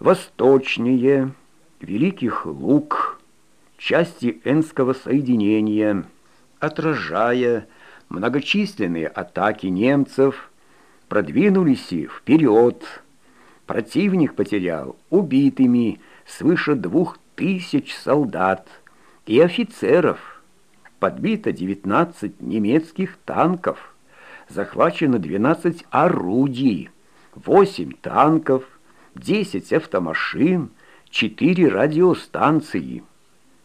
восточнее Великих Луг, части Энского соединения, отражая многочисленные атаки немцев, продвинулись и вперед. Противник потерял убитыми свыше двух тысяч солдат и офицеров, подбито 19 немецких танков, захвачено 12 орудий, 8 танков, 10 автомашин, 4 радиостанции.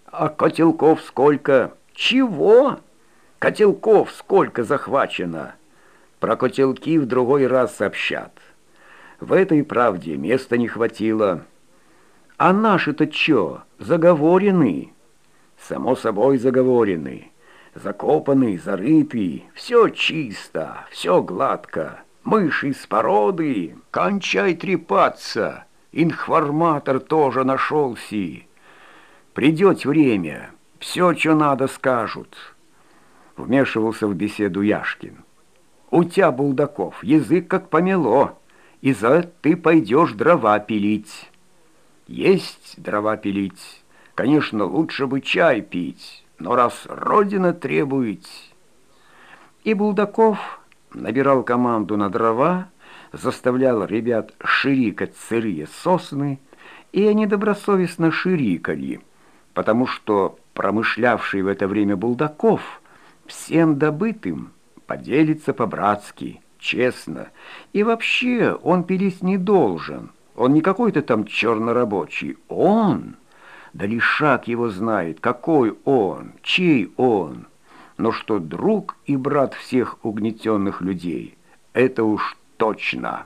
А котелков сколько? Чего? Котелков сколько захвачено? Про котелки в другой раз сообщат. В этой правде места не хватило. А наши-то чё, заговорены? Само собой заговорены. Закопанный, зарытый, все чисто, все гладко. Мыши с породы, кончай трепаться. Информатор тоже нашелся. Придет время, все, что надо, скажут. Вмешивался в беседу Яшкин. У тебя, Булдаков, язык как помело, и за ты пойдешь дрова пилить. Есть дрова пилить. Конечно, лучше бы чай пить, но раз Родина требует... И Булдаков набирал команду на дрова, заставлял ребят ширикать сырые сосны, и они добросовестно ширикали, потому что промышлявший в это время Булдаков всем добытым поделится по-братски, честно, и вообще он пилить не должен, он не какой-то там чернорабочий, он, да лишь шаг его знает, какой он, чей он» но что друг и брат всех угнетенных людей, это уж точно.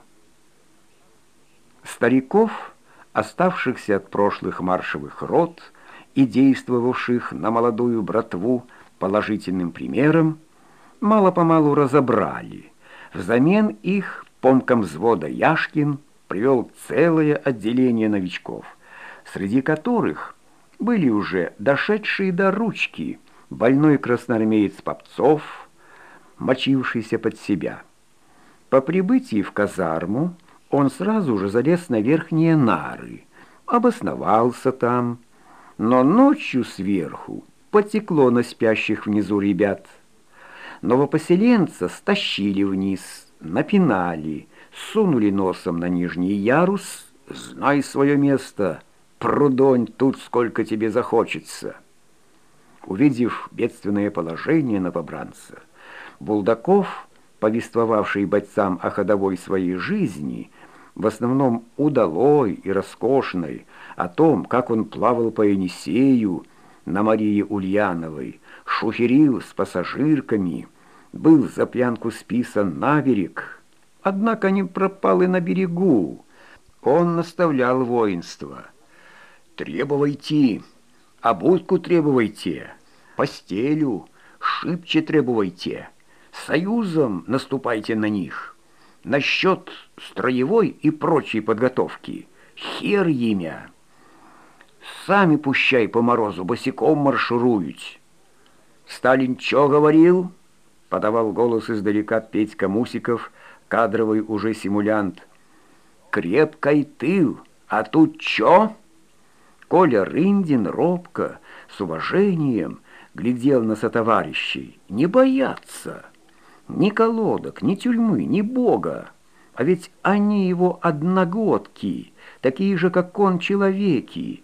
Стариков, оставшихся от прошлых маршевых род и действовавших на молодую братву положительным примером, мало-помалу разобрали. Взамен их помком взвода Яшкин привел целое отделение новичков, среди которых были уже дошедшие до ручки – больной красноармеец Попцов, мочившийся под себя. По прибытии в казарму он сразу же залез на верхние нары, обосновался там, но ночью сверху потекло на спящих внизу ребят. Новопоселенца стащили вниз, напинали, сунули носом на нижний ярус, знай свое место, прудонь тут сколько тебе захочется». Увидев бедственное положение новобранца, Булдаков, повествовавший бойцам о ходовой своей жизни, в основном удалой и роскошной, о том, как он плавал по Енисею на Марии Ульяновой, шухерил с пассажирками, был за пьянку списан на берег, однако не пропал и на берегу. Он наставлял воинство. «Требуйте!» А будку требуйте, постелю, шибче требуйте, союзом наступайте на них. Насчет строевой и прочей подготовки хер имя. Сами пущай по морозу босиком маршируют. Сталин чё говорил? Подавал голос издалека Петька Мусиков, кадровый уже симулянт. Крепкой тыл, а тут чё? Коля Рындин робко, с уважением, глядел на сотоварищей. Не бояться. Ни колодок, ни тюрьмы, ни Бога. А ведь они его одногодки, такие же, как он, человеки.